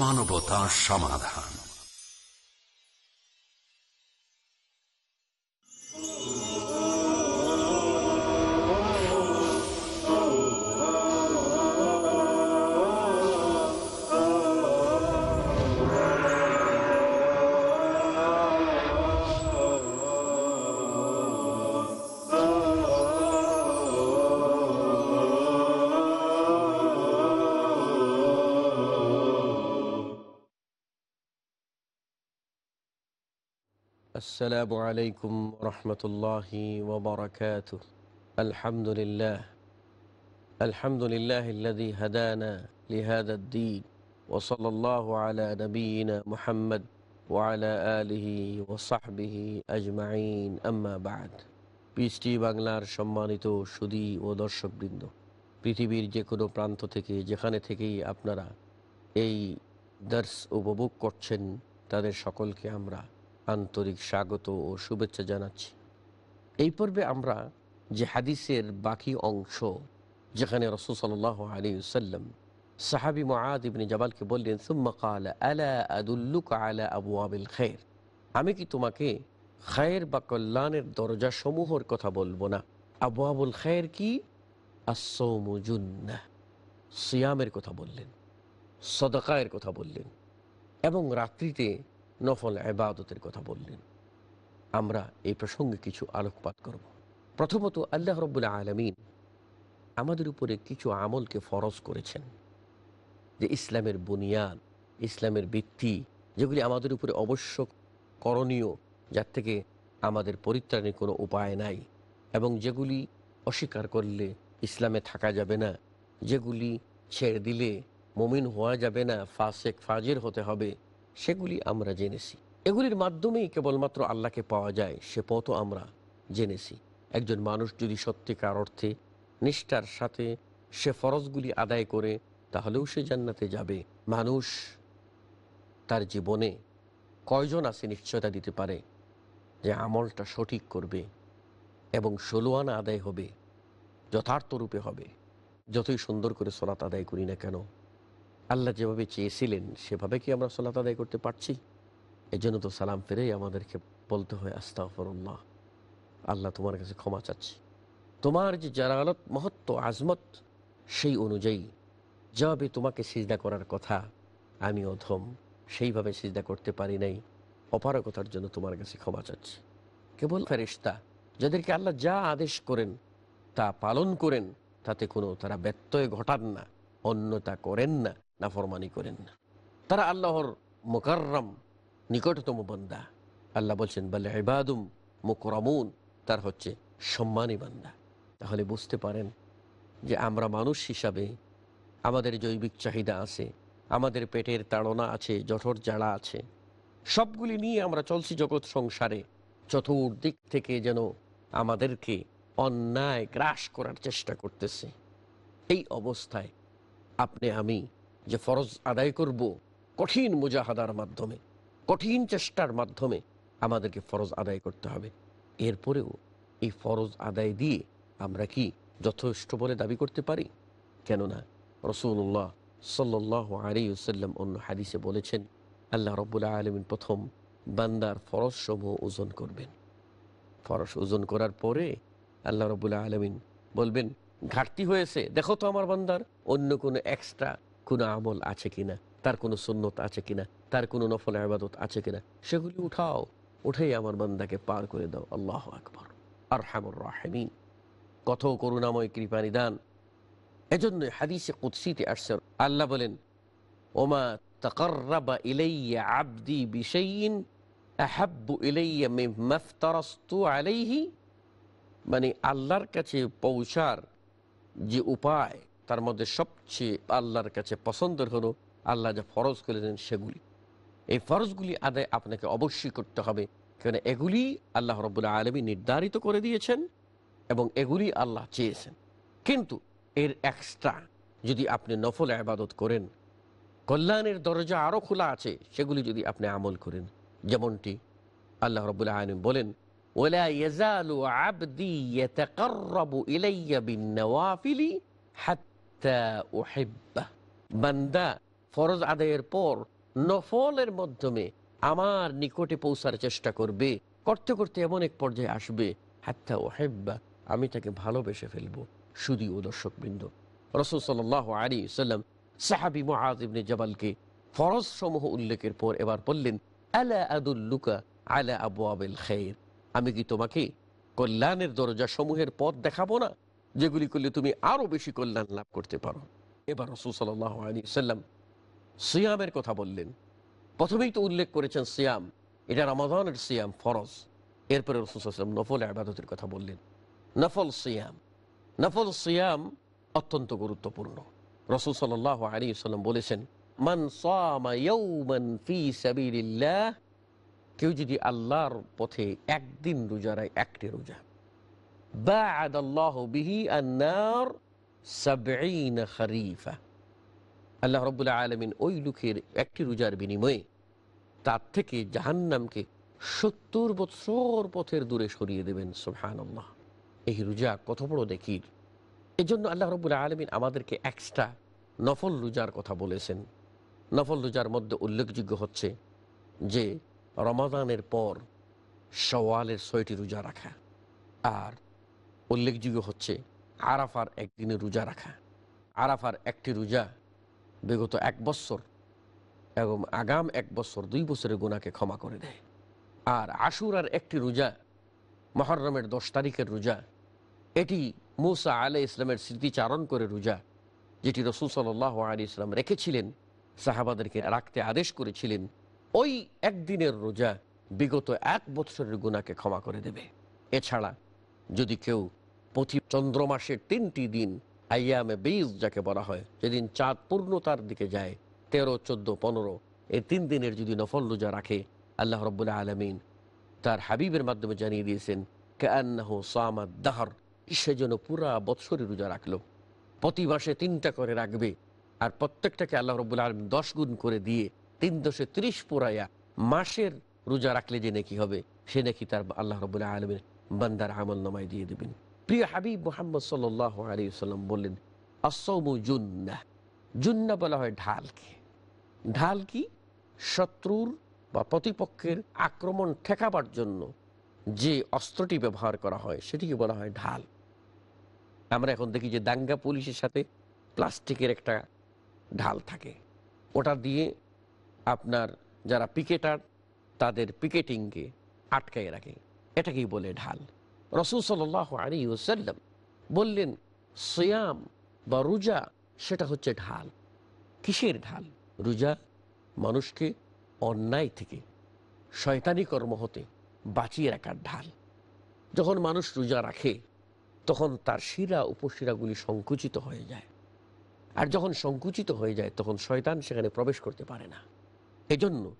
মানবতা সমাধান। السلام عليكم ورحمة الله وبركاته الحمد لله الحمد لله الذي هدانا لهذا الدين وصلى الله على نبينا محمد وعلى آله وصحبه أجمعين أما بعد পিএসটি বাংলার সম্মানিত সুদী ও দর্শকবৃন্দ পৃথিবীর যে কোনো প্রান্ত থেকে যেখানে থেকেই আপনারা এই দর্শ উপভোগ করছেন তাদের সকলকে আমরা আন্তরিক স্বাগত ও শুভেচ্ছা জানাচ্ছি। এই পর্বে আমরা যে হাদিসের বাকি অংশ, যেখানে রসুল সাল্লাহ আলী সাল্লাম সাহাবি মহাদ ইবনি জাবালকে বললেন খের আমি কি তোমাকে খায়ের বা কল্যাণের দরজা সমূহর কথা বলব না? আবু আবুল খায়ের কি সিয়ামের কথা বললেন, সদকায়ের কথা বললেন এবং রাত্রিতে নফল এবাদতের কথা বললেন। আমরা এই প্রসঙ্গে কিছু আলোকপাত করব। প্রথমত আল্লাহ রব্বুল্লা আলমিন আমাদের উপরে কিছু আমলকে ফরজ করেছেন। যে ইসলামের বুনিয়াদ, ইসলামের ভিত্তি, যেগুলি আমাদের উপরে অবশ্য করণীয়, যার থেকে আমাদের পরিত্রাণের কোনো উপায় নাই, এবং যেগুলি অস্বীকার করলে ইসলামে থাকা যাবে না, যেগুলি ছেড়ে দিলে মমিন হওয়া যাবে না, ফাসেক, ফাজের হতে হবে সেগুলি আমরা জেনেছি। এগুলির মাধ্যমেই কেবলমাত্র আল্লাহকে পাওয়া যায়, সে পথও আমরা জেনেছি। একজন মানুষ যদি সত্যিকার অর্থে নিষ্ঠার সাথে সে ফরজগুলি আদায় করে, তাহলেও সে জান্নাতে যাবে। মানুষ তার জীবনে কয়জন আছে নিশ্চয়তা দিতে পারে যে আমলটা সঠিক করবে এবং ষোলোয়ানা আদায় হবে, যথার্থ রূপে হবে। যতই সুন্দর করে সলাত আদায় করি না কেন আল্লাহ যেভাবে চেয়েছিলেন, সেভাবে কি আমরা সলাত আদায় করতে পারছি? এই জন্য তো সালাম ফেরেই আমাদেরকে বলতে হয় আস্তাফরুল্লাহ আল্লাহ তোমার কাছে ক্ষমা চাচ্ছি। তোমার যে জালালত, মহত্ব, আজমত, সেই অনুযায়ী যেভাবে তোমাকে সিজদা করার কথা, আমি অধম। সেইভাবে সিজদা করতে পারি নাই। অপারকতার জন্য তোমার কাছে ক্ষমা চাচ্ছি। কেবল ফেরিস্তা যাদেরকে আল্লাহ যা আদেশ করেন, তা পালন করেন, তাতে কোনো তারা ব্যত্যয় ঘটান না, অন্যতা করেন না। নাফরমানি করেন না। তারা আল্লাহর মোকাররম নিকটতম বন্দা। আল্লাহ বলছেন, বলে ইবাদুম মুকরমুন তার হচ্ছে সম্মানী বান্দা। তাহলে বুঝতে পারেন যে আমরা মানুষ হিসাবে আমাদের জৈবিক চাহিদা আছে, আমাদের পেটের তাড়না আছে, জঠর জাড়া আছে। সবগুলি নিয়ে আমরা চলছি জগৎ সংসারে। চতুর্দিক থেকে যেন আমাদেরকে অন্যায় গ্রাস করার চেষ্টা করতেছে। এই অবস্থায় আপনি, আমি যে ফরজ আদায় করব কঠিন মুজাহাদার মাধ্যমে, কঠিন চেষ্টার মাধ্যমে আমাদেরকে ফরজ আদায় করতে হবে। এরপরেও এই ফরজ আদায় দিয়ে আমরা কি যথেষ্ট বলে দাবি করতে পারি? কেননা রসুল্লাহ সাল্লাহ আলিউসাল্লাম অন্য হাদিসে বলেছেন, আল্লাহ রব্বুল্লাহ আলমিন প্রথম বান্দার ফরজ সমূহ ওজন করবেন। ফরজ ওজন করার পরে আল্লাহ রবুল্লাহ আলমিন বলবেন, ঘাটতি হয়েছে, দেখো তো আমার বান্দার, অন্য কোনো এক্সট্রা কোনো আমল আছে কিনা? তার কোনো সুন্নত আছে কিনা? তার কোনো নফল আবাদত আছে কিনা? সেগুলি উঠাও, উঠেই আমার বান্দাকে পার করে দাও। আল্লাহ আকবর। আর হামর রাহেমিন। কত করুণাময় কৃপা নিদান। এজন্য হাদিসে কুৎসিতে আসছে। আল্লাহ বলেন, ওমা তকর্রাবা ইলাইয়া আবদি বিশাইন আহাব্বু ইলাইয়া মিম্মাফতারাস্তু আলাইহি। মানে আল্লাহর কাছে পৌঁছার যে উপায় তার মধ্যে সবচেয়ে আল্লাহর কাছে পছন্দের হলো আল্লাহ যে ফরজ করেছেন সেগুলি। এই ফরজগুলি আদায় আপনাকে অবশ্যই করতে হবে। কেন এগুলি আল্লাহ রবুল্লা আলমী নির্ধারিত করে দিয়েছেন এবং এগুলি আল্লাহ চেয়েছেন। কিন্তু এর এক্সট্রা যদি আপনি নফল আবাদত করেন, কল্যাণের দরজা আরও খোলা আছে, সেগুলি যদি আপনি আমল করেন, যেমনটি আল্লাহ রবুল্লা আলম বলেন ওলা ইয়াজালু আবদি হাত বান্দা, ফরজ আদায়ের পর নফলের মাধ্যমে আমার নিকটে পৌঁছার চেষ্টা করবে, করতে করতে এমন এক পর্যায়ে আসবে, হাত্তা ওহেব্বা আমি তাকে ভালোবেসে ফেলব। শুধু ও দর্শক বৃন্দ রসুল সাল আলী সাল্লাম সাহাবি মহাজিবনে জবালকে ফরজ সমূহ উল্লেখের পর এবার বললেন, আলা আদুল লুকা আলা আবু আবেল খেয়ের আমি কি তোমাকে কল্যাণের দরজা সমূহের পথ দেখাবো না? যেগুলি করলে তুমি আরও বেশি কল্যাণ লাভ করতে পারো। এবার রসুল সাল আলী সাল্লাম সিয়ামের কথা বললেন। প্রথমেই তো উল্লেখ করেছেন সিয়াম। এটা রমাদানের সিয়াম, ফরজ। এরপরে রসুলাম নফল আবাদতের কথা বললেন। নফল সিয়াম। নফল সিয়াম অত্যন্ত গুরুত্বপূর্ণ। রসুল সাল্লাহ আলী সাল্লাম বলেছেন, মান সামা ইয়াউমান ফি কেউ যদি আল্লাহর পথে একদিন রোজা রায়, একটি রোজা। আল্লাহ বিহি আলমিন ওই লোকের একটি রোজার বিনিময়ে তার থেকে জাহান্নামকে সত্তর বৎসর পথের দূরে সরিয়ে দেবেন সুহান এই রোজা কত বড় দেখির এই জন্য আল্লাহ রবুল্লাহ আলমিন আমাদেরকে এক্সট্রা নফল রোজার কথা বলেছেন। নফল রোজার মধ্যে উল্লেখযোগ্য হচ্ছে যে, রমাদানের পর সওয়ালের ছয়টি রোজা রাখা। আর উল্লেখযোগ্য হচ্ছে আরাফার একদিনে রোজা রাখা। আরাফার একটি রোজা বিগত এক বৎসর এবং আগাম এক বছর দুই বছরের গুণাকে ক্ষমা করে দেয়। আর আশুরার একটি রোজা মহরমের দশ তারিখের রোজা, এটি মুসা আলে ইসলামের স্মৃতিচারণ করে রোজা, যেটি রসুল সাল আলী ইসলাম রেখেছিলেন, সাহাবাদেরকে রাখতে আদেশ করেছিলেন, ওই একদিনের রোজা বিগত এক বৎসরের গুণাকে ক্ষমা করে দেবে। এছাড়া যদি কেউ প্রতি চন্দ্র মাসের তিনটি দিন আইয়ামে বীজ যাকে বলা হয়, যেদিন চাঁদ পূর্ণতার দিকে যায়, তেরো, চোদ্দ, পনেরো, এই তিন দিনের যদি নফল রোজা রাখে, আল্লাহ রব্বুল্লাহ আলমিন তার হাবিবের মাধ্যমে জানিয়ে দিয়েছেন কেআনাহ সামাদ দাহর সে যেন পুরা বৎসরে রোজা রাখল। প্রতি মাসে তিনটা করে রাখবে, আর প্রত্যেকটাকে আল্লাহ রব্বুল্লাহ আলমিন দশ গুণ করে দিয়ে তিন দশে ত্রিশ পুরাইয়া মাসের রোজা রাখলে যে নাকি হবে, সে নাকি তার আল্লাহ রব্বুল্লাহ আলমিন বান্দার আমল নামায় দিয়ে দেবেন। প্রিয় হাবিব মোহাম্মদ সাল আলী সাল্লাম বললেন আসৌমু জুন্না জুন্না বলা হয় ঢালকে ঢাল কি? শত্রুর বা প্রতিপক্ষের আক্রমণ ঠেকাবার জন্য যে অস্ত্রটি ব্যবহার করা হয়, সেটিকে বলা হয় ঢাল। আমরা এখন দেখি যে দাঙ্গা পুলিশের সাথে প্লাস্টিকের একটা ঢাল থাকে। ওটা দিয়ে আপনার যারা পিকেটার, তাদের পিকেটিংকে আটকায় রাখে। এটাকেই বলে ঢাল। রসুল সাল আলী ওসাল্লাম বললেন, সিয়াম বা রোজা, সেটা হচ্ছে ঢাল। কিসের ঢাল? রোজা মানুষকে অন্যায় থেকে, শয়তানি কর্ম হতে বাঁচিয়ে রাখার ঢাল। যখন মানুষ রোজা রাখে, তখন তার শিরা, উপশিরাগুলি সংকুচিত হয়ে যায়। আর যখন সংকুচিত হয়ে যায়, তখন শয়তান সেখানে প্রবেশ করতে পারে না। এজন্য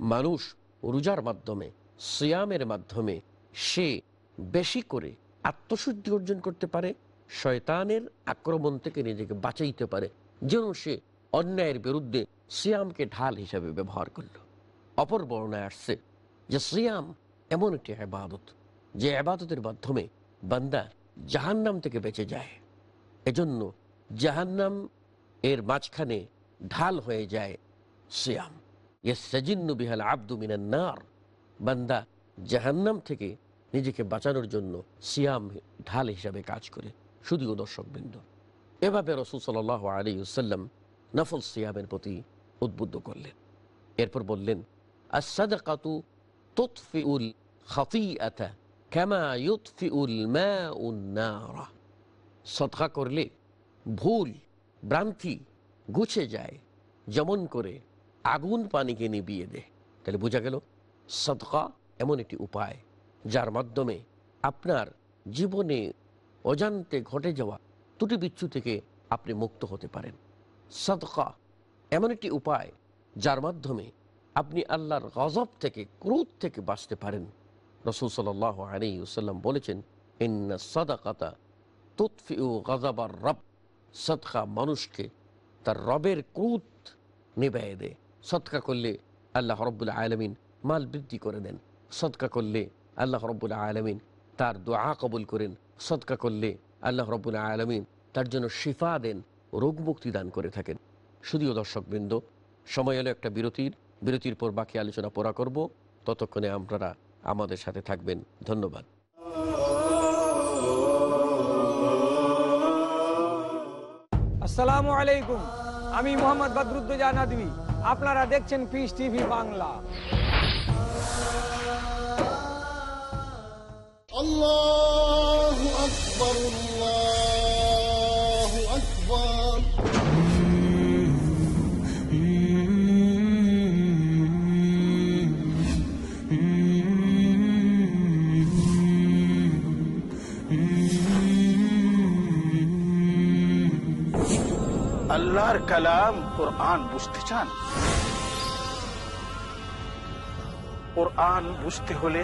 মানুষ রোজার মাধ্যমে, সিয়ামের মাধ্যমে সে বেশি করে আত্মশুদ্ধি অর্জন করতে পারে, শয়তানের আক্রমণ থেকে নিজেকে বাঁচাইতে পারে। যেন সে অন্যায়ের বিরুদ্ধে সিয়ামকে ঢাল হিসাবে ব্যবহার করল। অপর বর্ণায় আসছে যে সিয়াম এমন একটি আবাদত যে আবাদতের মাধ্যমে বান্দা জাহান্নাম থেকে বেঁচে যায়। এজন্য জাহান্নাম এর মাঝখানে ঢাল হয়ে যায় সিয়াম। সাজিন্ন বিহাল আব্দু মিনান্নার বান্দা জাহান্নাম থেকে নিজেকে বাঁচানোর জন্য সিয়াম ঢাল হিসাবে কাজ করে শুধুও দর্শকবৃন্দ। এভাবে রসুল সাল আলী সাল্লাম নফল সিয়ামের প্রতি উদ্বুদ্ধ করলেন। এরপর বললেন সদকা করলে ভুল, ভ্রান্তি গুছে যায়, যেমন করে আগুন পানিকে নিবিয়ে দেয়। তাহলে বোঝা গেল, সদকা এমন একটি উপায়। যার মাধ্যমে আপনার জীবনে অজান্তে ঘটে যাওয়া ত্রুটি বিচ্ছু থেকে আপনি মুক্ত হতে পারেন। সদকা এমন একটি উপায় যার মাধ্যমে আপনি আল্লাহর গজব থেকে, ক্রোধ থেকে বাঁচতে পারেন। রসুল সাল আলী বলেছেন, ইন্না রব। সদকা মানুষকে তার রবের ক্রোধ নিবাই দেয়। সৎকা করলে আল্লাহ রব্বুল্লাহ আলমিন মাল বৃদ্ধি করে দেন। সৎকা করলে আল্লাহ রব্বুল্লাহ আলমিন তার দোয়া কবুল করেন সৎকা করলে আল্লাহ রব্বুল্লাহ আলমিন তার জন্য শিফা দেন, রোগ মুক্তি দান করে থাকেন। শুধুও দর্শকবৃন্দ সময় এলো একটা বিরতির বিরতির পর বাকি আলোচনা পড়া করব। ততক্ষণে আপনারা আমাদের সাথে থাকবেন। ধন্যবাদ। আসসালামু আলাইকুম, আমি মোহাম্মদ বদরুদ্দোজা নদী আপনারা দেখছেন পিস টিভি বাংলা। الله أكبر الله أكبر আল্লাহর কালাম কোরআন বুঝতে চান কোরআন বুঝতে হলে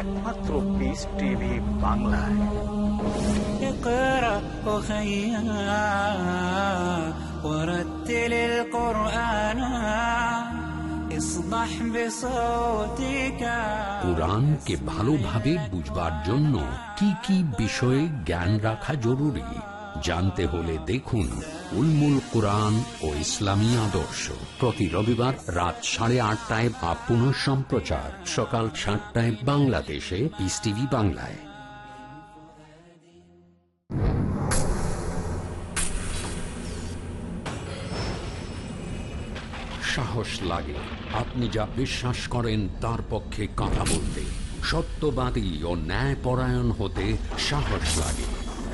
একমাত্র পিস টিভি বাংলায় اقرأ أخيا ورتل القرآن اصبح بصوتك কোরআনকে ভালোভাবে বুঝবার জন্য কি কি বিষয়ে জ্ঞান রাখা জরুরি জানতে হলে দেখুন উলমুল কোরআন ও ইসলামী আদর্শ। প্রতি রবিবার রাত সাড়ে আটটায় বা পুনঃ সম্প্রচার। সকাল সাতটায় বাংলাদেশে পিস টিভি বাংলায়। সাহস লাগে। আপনি যা বিশ্বাস করেন, তার পক্ষে কথা বলতে। সত্যবাদী ও ন্যায়পরায়ণ হতে সাহস লাগে।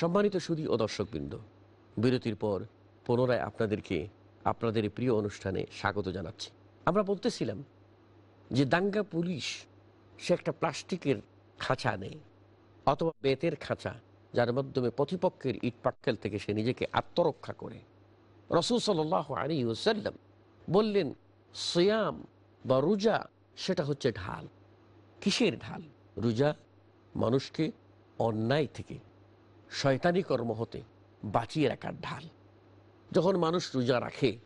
সম্মানিত সুদী ও দর্শকবৃন্দ, বিরতির পর পুনরায় আপনাদেরকে আপনাদের প্রিয় অনুষ্ঠানে স্বাগত জানাচ্ছি। আমরা বলতেছিলাম যে দাঙ্গা পুলিশ সে একটা প্লাস্টিকের খাঁচা নেই অথবা বেতের খাঁচা, যার মাধ্যমে প্রতিপক্ষের ইটপাটকেল থেকে সে নিজেকে আত্মরক্ষা করে। রসুল সাল আলী ওসাল্লাম বললেন, সিয়াম বা রোজা সেটা হচ্ছে ঢাল। কিসের ঢাল? রোজা মানুষকে অন্যায় থেকে শয়তানি কর্ম হতে বাঁচিয়ে রাখার ঢাল। যখন মানুষ রোজা রাখে,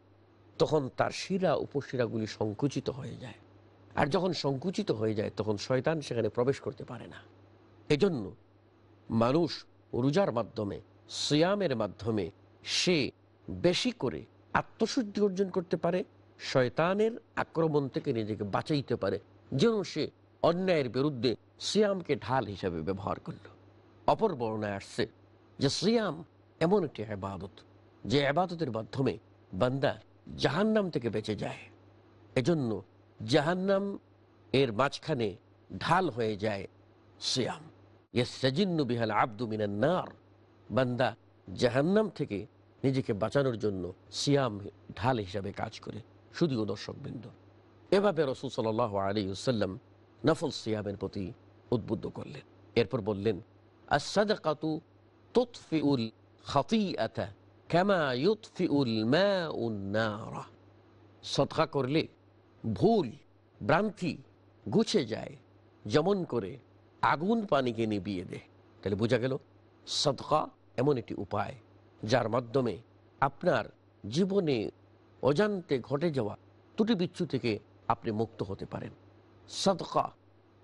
তখন তার শিরা উপশিরাগুলি সংকুচিত হয়ে যায়। আর যখন সংকুচিত হয়ে যায়, তখন শয়তান সেখানে প্রবেশ করতে পারে না। এজন্য মানুষ রোজার মাধ্যমে, সিয়ামের মাধ্যমে সে বেশি করে আত্মশুদ্ধি অর্জন করতে পারে, শয়তানের আক্রমণ থেকে নিজেকে বাঁচাইতে পারে, যেন সে অন্যায়ের বিরুদ্ধে সিয়ামকে ঢাল হিসাবে ব্যবহার করল। অপর বর্ণায় আসছে যে সিয়াম এমন একটি আবাদত যে আবাদতের মাধ্যমে বান্দা জাহান্নাম থেকে বেঁচে যায়। এজন্য জাহান্নাম এর মাঝখানে ঢাল হয়ে যায় সিয়াম। ইয়াসজিন্নু বিহাল আব্দু মিনান নার। বান্দা জাহান্নাম থেকে নিজেকে বাঁচানোর জন্য সিয়াম ঢাল হিসাবে কাজ করে। শুধুও দর্শকবৃন্দ। এভাবে রসুল সাল আলী সাল্লাম নফল সিয়ামের প্রতি উদ্বুদ্ধ করলেন। এরপর বললেন সদকা করলে ভুল ভ্রান্তি গুছে যায়, যেমন করে আগুন পানিকে নিবিয়ে দেয় তাহলে বোঝা গেল সদকা এমন একটি উপায়, যার মাধ্যমে আপনার জীবনে অজান্তে ঘটে যাওয়া ত্রুটি বিচ্ছু থেকে আপনি মুক্ত হতে পারেন। সদকা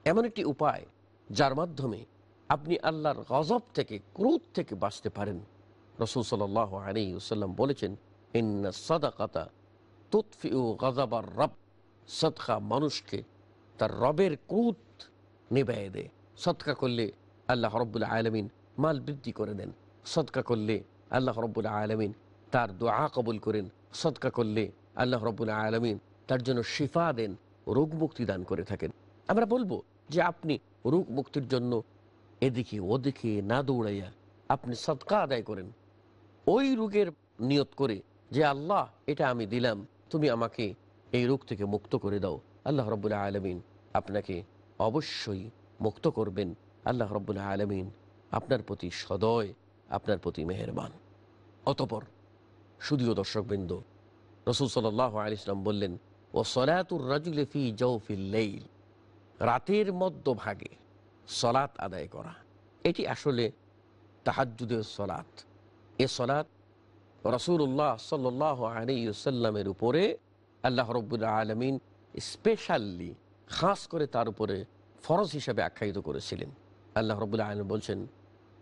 এমন একটি উপায়, যার মাধ্যমে আপনি আল্লাহর গজব থেকে, ক্রোধ থেকে বাঁচতে পারেন। রসুল সাল আলী সাল্লাম বলেছেন, ইন্না রব। সদকা মানুষকে তার রবের ক্রোধ নিবাই দেয়। সৎকা করলে আল্লাহ রব্বুল আলমিন মাল বৃদ্ধি করে দেন। সৎকা করলে আল্লাহ রব্বুল আলমিন তার দোয়া কবুল করেন। সদকা করলে আল্লাহ রব্বুল আলমিন তার জন্য শিফা দেন রোগ মুক্তি দান করে থাকেন। আমরা বলব যে আপনি রোগ মুক্তির জন্য এদিকে, ওদিকে, না দৌড়াইয়া আপনি সদকা আদায় করেন। ওই রোগের নিয়ত করে যে, আল্লাহ, এটা আমি দিলাম, তুমি আমাকে এই রোগ থেকে মুক্ত করে দাও। আল্লাহ রব্বুল্লাহ আলমিন আপনাকে অবশ্যই মুক্ত করবেন। আল্লাহ রব্বুল্লাহ আলমিন আপনার প্রতি সদয়, আপনার প্রতি মেহেরবান। অতপর শুধুও দর্শকবৃন্দ, রসুল সাল্লাহ আলি ইসলাম বললেন ও সলাতুর রাজুলে ফি জৌফিল্লেইল রাতের মধ্যভাগে সলাত আদায় করা। এটি আসলে তাহাজুদের সলাত এ সলাত রসুল্লাহ সাল্লাহ আলিয়াল্লামের উপরে আল্লাহ রব্বুল্লাহ আলমিন স্পেশালি খাস করে তার উপরে ফরজ হিসাবে আখ্যায়িত করেছিলেন। আল্লাহ রব্বুল্লাহ আলম বলছেন,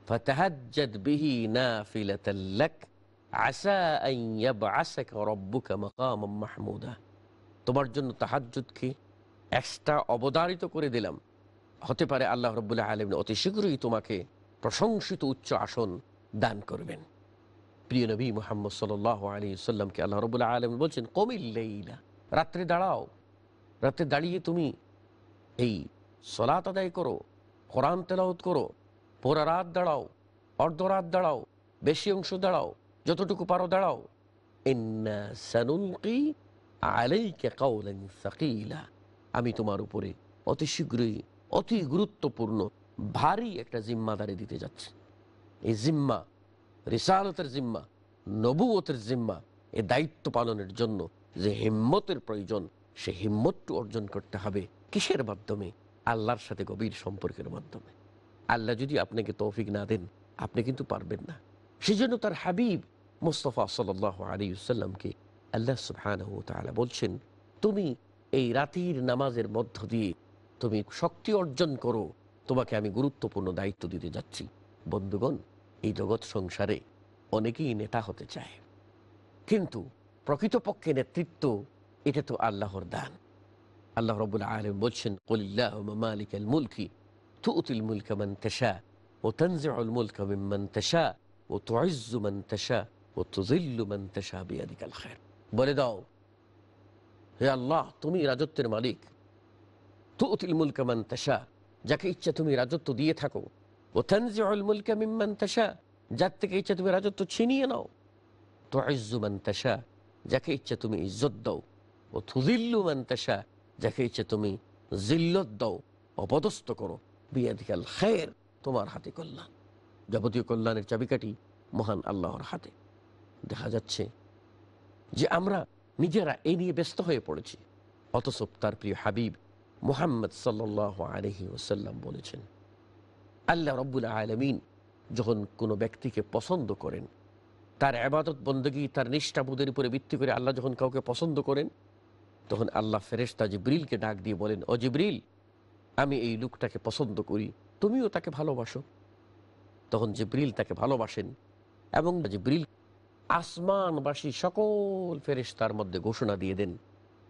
ফতাহাজ্জাদ বিহি নাফিলাতাল্লাক আসা আন ইয়াবআসাকা রব্বুকা মাকামাম মাহমুদা। তোমার জন্য তাহাজ্জুদকে এক্সট্রা অবদারিত করে দিলাম। হতে পারে আল্লাহ রব্বুল্লাহ আলমিন অতি শীঘ্রই তোমাকে প্রশংসিত উচ্চ আসন দান করবেন। প্রিয় নবী মোহাম্মদ সাল আলী সাল্লামকে আল্লাহ রবুল্লাহ আলম বলছেন কমিল্লাইলা রাত্রে দাঁড়াও, রাত্রে দাঁড়িয়ে তুমি এই সলাত আদায় করো, কোরআন তেলাওত করো, পোরা রাত দাঁড়াও অর্ধরাত দাঁড়াও, বেশি অংশ দাঁড়াও, যতটুকু পারো দাঁড়াও। আমি তোমার উপরে অতি শীঘ্রই অতি গুরুত্বপূর্ণ, ভারী একটা জিম্মাদারি দিতে যাচ্ছে। এই জিম্মা, রিসালতের জিম্মা নবুয়তের জিম্মা, এ দায়িত্ব পালনের জন্য যে হিম্মতের প্রয়োজন, সে হিম্মতটু অর্জন করতে হবে কিসের মাধ্যমে? আল্লাহর সাথে গভীর সম্পর্কের মাধ্যমে। আল্লাহ যদি আপনাকে তৌফিক না দেন, আপনি কিন্তু পারবেন না। সেই জন্য তার হাবিব মুস্তফা সাল আলী সাল্লামকে আল্লাহ সুবহান বলছেন, তুমি এই রাতির নামাজের মধ্য দিয়ে তুমি শক্তি অর্জন করো। তোমাকে আমি গুরুত্বপূর্ণ দায়িত্ব দিতে যাচ্ছি। বন্ধুগণ, এই জগৎ সংসারে অনেকেই নেতা হতে চায়। কিন্তু প্রকৃতপক্ষে নেতৃত্ব, এটা তো আল্লাহর দান। আল্লাহ রবুল আলম বলছেন কলিল্লাহ মালিক মুলকি তুতিল মুলকা মান ও তনজিউল মুলকা মিম্মান ও তুইজ্জু মান ও তুজিল্লু মান তেশা বিয়াদিকাল খায়র বলে দাও, হে আল্লাহ, তুমি রাজত্বের মালিক। তুতিল মুলকা মান তেশা, যাকে ইচ্ছা তুমি রাজত্ব দিয়ে থাকো। ও তনজিউল মুলকা মিম্মান যার থেকে ইচ্ছা তুমি রাজত্ব ছিনিয়ে নাও। তো ইজ্জুমান তেশা, যাকে ইচ্ছা তুমি ইজ্জত দাও। ও থুদিল্লু মান তেশা, যাকে ইচ্ছা তুমি জিল্লত দাও। অপদস্থ করো। বিয়াদিকাল খের তোমার হাতে কল্যাণ। যাবতীয় কল্যাণের চাবিকাঠি মহান আল্লাহর হাতে। দেখা যাচ্ছে যে আমরা নিজেরা এই নিয়ে ব্যস্ত হয়ে পড়েছি। অথচ তার প্রিয় হাবিব মুহাম্মদ সাল্লাহ আলহি ওসাল্লাম বলেছেন, আল্লাহ রব্বুল আলমিন যখন কোনো ব্যক্তিকে পছন্দ করেন, তার আবাদত বন্দগী, তার নিষ্ঠাবোধের উপরে ভিত্তি করে আল্লাহ যখন কাউকে পছন্দ করেন, তখন আল্লাহ ফেরেস্তা জিব্রিলকে ডাক দিয়ে বলেন, ও জিব্রিল, আমি এই লোকটাকে পছন্দ করি, তুমিও তাকে ভালোবাসো। তখন জিব্রিল তাকে ভালোবাসেন এবং জিব্রিল আসমানবাসী সকল ফেরেশতার মধ্যে ঘোষণা দিয়ে দেন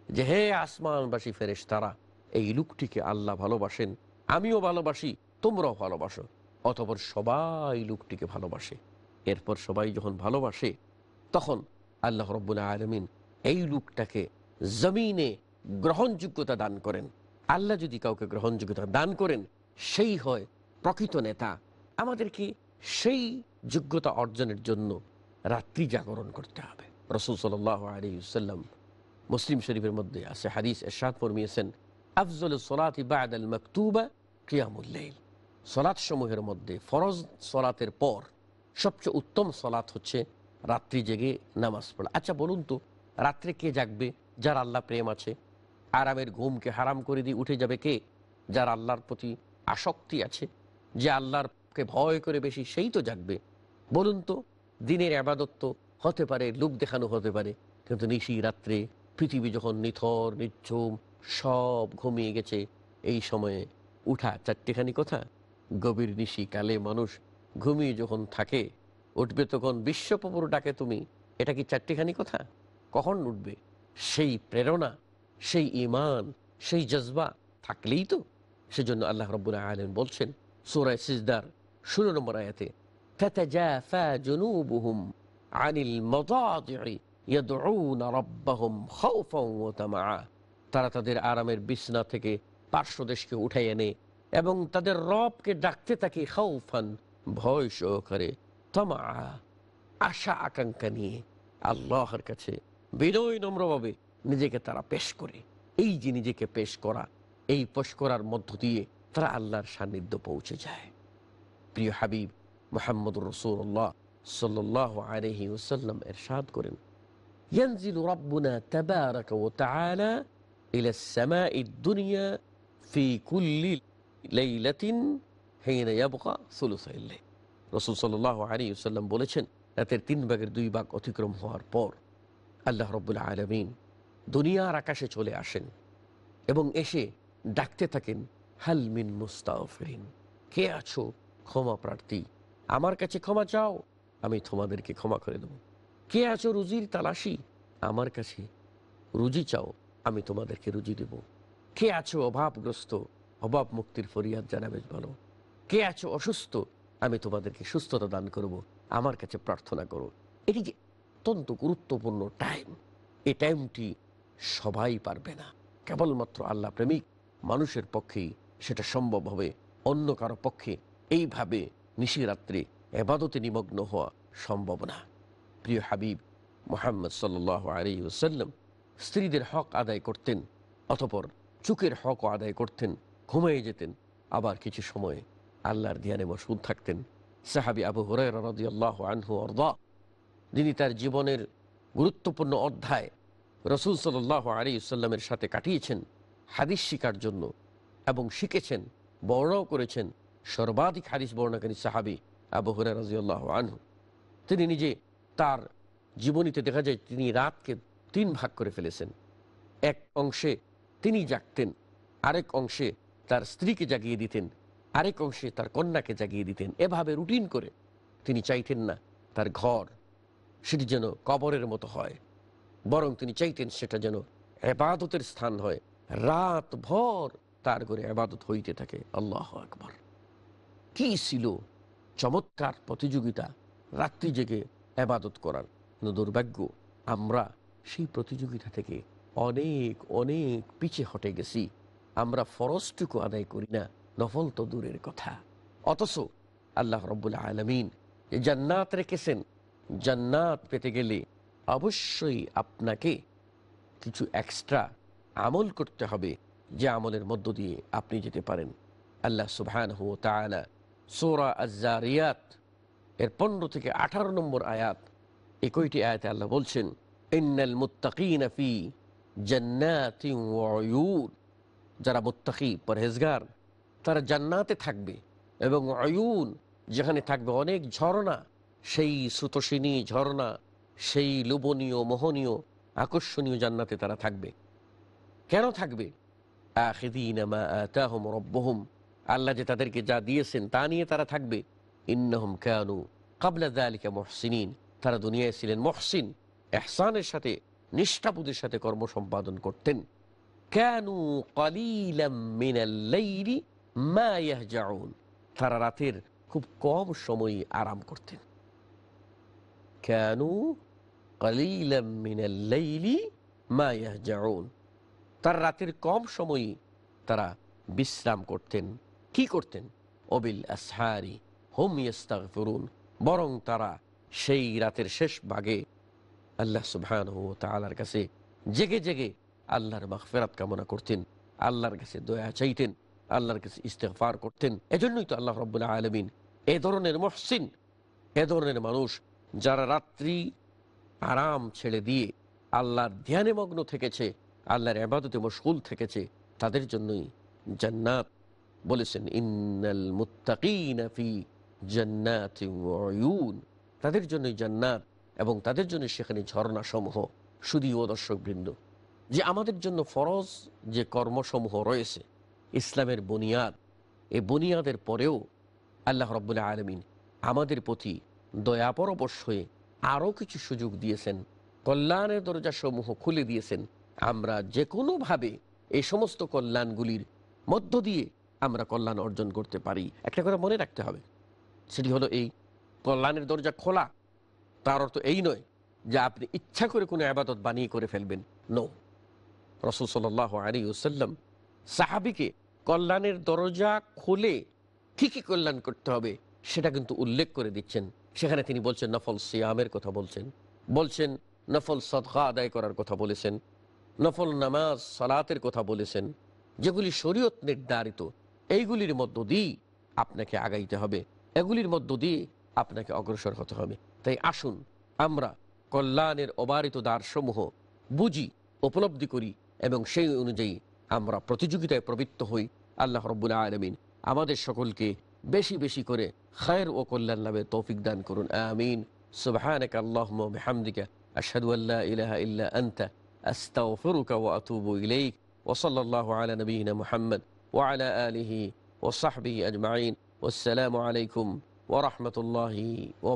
যে, হে আসমানবাসী ফেরেশতারা এই লোকটিকে আল্লাহ ভালোবাসেন, আমিও ভালোবাসি, তোমরাও ভালোবাসো। অতপর সবাই লোকটিকে ভালোবাসে। এরপর সবাই যখন ভালোবাসে, তখন আল্লাহ রব্বুল আলমিন এই লোকটাকে জমিনে গ্রহণযোগ্যতা দান করেন। আল্লাহ যদি কাউকে গ্রহণযোগ্যতা দান করেন, সেই হয় প্রকৃত নেতা। আমাদেরকে সেই যোগ্যতা অর্জনের জন্য রাত্রি জাগরণ করতে হবে। রসুল সাল আলী সাল্লাম মুসলিম শরীফের মধ্যে আছে হাদিস এরশাদ ফরমিয়েছেন আফজল সোলাতি বাদ আল মকতুবা কিয়ামুল্লাইল সলাৎ সমূহের মধ্যে ফরজ সলাতের পর সবচেয়ে উত্তম সলাৎ হচ্ছে রাত্রি জেগে নামাজ পড়া। আচ্ছা বলুন তো, রাত্রে কে জাগবে যার আল্লাহ প্রেম আছে? আরামের ঘুমকে হারাম করে দিয়ে উঠে যাবে কে যার আল্লাহর প্রতি আসক্তি আছে? যে আল্লাহরকে ভয় করে বেশি সেই তো জাগবে। বলুন তো, দিনের আবাদত্ব হতে পারে, লোক দেখানো হতে পারে, কিন্তু নিশি রাত্রে পৃথিবী যখন নিথর নির্ঝুম সব ঘুমিয়ে গেছে। এই সময়ে উঠা চারটেখানি কথা। গভীর নিশি কালে মানুষ ঘুমিয়ে যখন থাকে, উঠবে তখন বিশ্বপুর ডাকে তুমি, এটা কি চারটেখানি কথা? কখন উঠবে? সেই প্রেরণা, সেই ইমান সেই জজবা থাকলেই তো। সেজন্য আল্লাহ রব্বুল্লাহ আলম বলছেন সুরায় সিজদার ষোলো নম্বর আয়াতে আনিল তারা তাদের আরামের বিছনা থেকে পার্শ্বদেশকে উঠে এনে এবং তাদের রবকে ডাকতে থাকে খাউফান ভয় সহকারে তামা আশা আকাঙ্ক্ষা নিয়ে আল্লাহর কাছে বিনয় নম্রভাবে নিজেকে তারা পেশ করে এই যে নিজেকে পেশ করা এই পেশ করার মধ্য দিয়ে তারা আল্লাহর সান্নিধ্য পৌঁছে যায় প্রিয় হাবিব মোহাম্মদ রসুল্লাহ সাল্লাহ আলহি ওসাল্লাম এরশাদ করেন ينزل ربنا تبارك وتعالى ইলাসমা বলেছেন, রাতের তিন ভাগের দুই ভাগ অতিক্রম হওয়ার পর আল্লাহ রব্বুল আলমিন দুনিয়ার আকাশে চলে আসেন এবং এসে ডাকতে থাকেন হালমিন মুস্তাফরিন কে আছো? ক্ষমা প্রার্থী। আমার কাছে ক্ষমা চাও, আমি তোমাদেরকে ক্ষমা করে দেব। কে আছো? রুজির তালাশি। আমার কাছে রুজি চাও। আমি তোমাদেরকে রুজি দেব। কে আছো অভাবগ্রস্ত? অভাব মুক্তির ফরিয়াদ জানাবে বলো কে আছো অসুস্থ? আমি তোমাদেরকে সুস্থতা দান করব। আমার কাছে প্রার্থনা করো। এটি যে অত্যন্ত গুরুত্বপূর্ণ টাইম এই টাইমটি সবাই পারবে না। কেবলমাত্র আল্লাহ প্রেমিক মানুষের পক্ষেই সেটা সম্ভব হবে। অন্য কারও পক্ষে এইভাবে নিশিরাত্রে এবাদতে নিমগ্ন হওয়া সম্ভব না। প্রিয় হাবিব, মোহাম্মদ সাল্লাহ আলী ওসাল্লাম স্ত্রীদের হক আদায় করতেন, অতপর চুকের হকও আদায় করতেন ঘুমিয়ে যেতেন। আবার কিছু সময় আল্লাহর ধ্যানে মশগুল থাকতেন। সাহাবি আবু হরাই আনহু অর্দা যিনি তার জীবনের গুরুত্বপূর্ণ অধ্যায় রসুল সাল্লাহ আলী সাল্লামের সাথে কাটিয়েছেন, হাদিস শিকার জন্য এবং শিখেছেন বর্ণাও করেছেন সর্বাধিক হাদিস বর্ণাকারী সাহাবি আবু হরাই রাজিউল্লাহ আনহু। তিনি নিজে তার জীবনীতে দেখা যায়, তিনি রাতকে তিন ভাগ করে ফেলেছেন। এক অংশে তিনি জাগতেন, আরেক অংশে তার স্ত্রীকে জাগিয়ে দিতেন, আরেক অংশে তার কন্যাকে জাগিয়ে দিতেন। এভাবে রুটিন করে তিনি চাইতেন না তার ঘর, সেটি যেন কবরের মতো হয়, বরং তিনি চাইতেন সেটা যেন এবাদতের স্থান হয়। রাত ভর তার করে এবাদত হইতে থাকে। আল্লাহ আকবর। কি ছিল চমৎকার প্রতিযোগিতা রাত্রি জেগে এবাদত করার। দুর্ভাগ্য, আমরা সেই প্রতিযোগিতা থেকে অনেক অনেক পিছে হটে গেছি। আমরা ফরজটুকু আদায় করি না, নফল তো দূরের কথা। অথচ আল্লাহ রব্বুল আলমিন জান্নাত রেখেছেন। জান্নাত পেতে গেলে অবশ্যই আপনাকে কিছু এক্সট্রা আমল করতে হবে, যে আমলের মধ্য দিয়ে আপনি যেতে পারেন। আল্লাহ সুবহান হু তালা সোরা আজারিয়াত এর পনেরো থেকে আঠারো নম্বর আয়াত, একইটি আয়াতে আল্লাহ বলছেন ইন্নাল মুত্তাকিন ফি জান্নাতি ওয়ুন যারা মুত্তাকি, পরহেজগার, তারা জান্নাতে থাকবে এবং অয়ুন যেখানে থাকবে অনেক ঝর্ণা, সেই সুতোষিনী ঝর্ণা, সেই লোভনীয়, মোহনীয়, আকর্ষণীয় জান্নাতে তারা থাকবে। কেন থাকবে? রব্বহুম। আল্লাহ যে তাদেরকে যা দিয়েছেন তা নিয়ে তারা থাকবে। ইন্নহম কেনু কাবলা দালিকা মহসিনিন। তারা দুনিয়ায় ছিলেন মহসিন। এহসানের সাথে নিষ্ঠাবুদের সাথে কর্ম সম্পাদন করতেন। কেনু তারা রাতের খুব কম সময় আরাম করতেন। তারা রাতের কম সময়ই তারা বিশ্রাম করতেন। কি করতেন? অবিল আসহারি হোম ইস্তাগফিরুন বরং তারা সেই রাতের শেষ ভাগে আল্লাহ সুবহান তালার কাছে জেগে জেগে আল্লাহর মাগফিরাত কামনা করতেন, আল্লাহর কাছে দয়া চাইতেন, আল্লাহর কাছে ইস্তেফার করতেন। এজন্যই তো আল্লাহ রব্বুল্লাহ আলমিন এ ধরনের মহসিন, এ ধরনের মানুষ যারা রাত্রি আরাম ছেড়ে দিয়ে আল্লাহর ধ্যানে মগ্ন থেকেছে, আল্লাহর আবাদতে মশগুল থেকেছে, তাদের জন্যই জান্নাত বলেছেন, ইন্নাল মুত্তাকিনা ফি জান্নাতি তাদের জন্যই জান্নাত এবং তাদের জন্য সেখানে ঝর্ণা সমূহ শুধু ও দর্শক বৃন্দ যে আমাদের জন্য ফরজ যে কর্মসমূহ রয়েছে, ইসলামের বুনিয়াদ, এ বুনিয়াদের পরেও আল্লাহ রব্বুল্লাহ আলমিন আমাদের প্রতি দয়াপরবশ হয়ে আরও কিছু সুযোগ দিয়েছেন, কল্যাণের দরজাসমূহ খুলে দিয়েছেন। আমরা যে কোনোভাবে এই সমস্ত কল্যাণগুলির মধ্য দিয়ে আমরা কল্যাণ অর্জন করতে পারি। একটা কথা মনে রাখতে হবে, সেটি হলো এই কল্যাণের দরজা খোলা তার অর্থ এই নয় যে আপনি ইচ্ছা করে কোনো আবাদত বানিয়ে করে ফেলবেন। নো রসুল সাল্লাহ আলী ওসাল্লাম সাহাবিকে কল্যাণের দরজা খুলে ঠিকই কল্যাণ করতে হবে, সেটা কিন্তু উল্লেখ করে দিচ্ছেন। সেখানে তিনি বলছেন, নফল সিয়ামের কথা বলছেন। বলছেন, নফল সদকা আদায় করার কথা বলেছেন। নফল নামাজ, সালাতের কথা বলেছেন। যেগুলি শরীয়ত নির্ধারিত, এইগুলির মধ্য দিয়ে আপনাকে আগাইতে হবে। এগুলির মধ্য দিয়ে আপনাকে অগ্রসর হতে হবে। তাই আসুন, আমরা কল্যাণের অবারিত দ্বারসমূহ বুঝি, উপলব্ধি করি এবং সেই অনুযায়ী আমরা প্রতিযোগিতায় প্রবৃত্ত হই। আল্লাহ রব্বুল আলমিন আমাদের সকলকে বেশি বেশি করে খায়ের ও কল্যাণ লাভের তৌফিক দান করুন। আমিন। সুবহানাক আল্লাহুম্মা ওয়া বিহামদিকা আশহাদু আল্লা ইলাহা ইল্লা আনতা আস্তাগফিরুকা ওয়া আতুবু ইলাইক। ওয়া সাল্লাল্লাহু আলা নাবিয়িনা মুহাম্মদ ওয়া আলা আলিহি ওয়া সাহবিহি আজমাইন। ওয়াসসালামু আলাইকুম ওয়া রাহমাতুল্লাহি ওয়া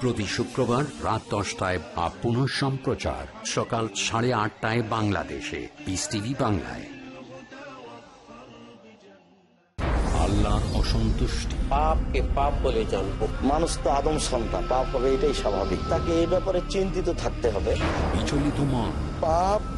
প্রতি শুক্রবার রাত দশটায় বা পুনঃ সম্প্রচার সকাল সাড়ে আটটায় বাংলাদেশে পিস টিভি বাংলায়। আল্লাহর অসন্তুষ্টি। পাপকে পাপ বলে জানব। মানুষ তো আদম সন্তান পাপ হবে এটাই স্বাভাবিক। তাকে এই ব্যাপারে চিন্তিত থাকতে হবে। বিচলিত মন। পাপ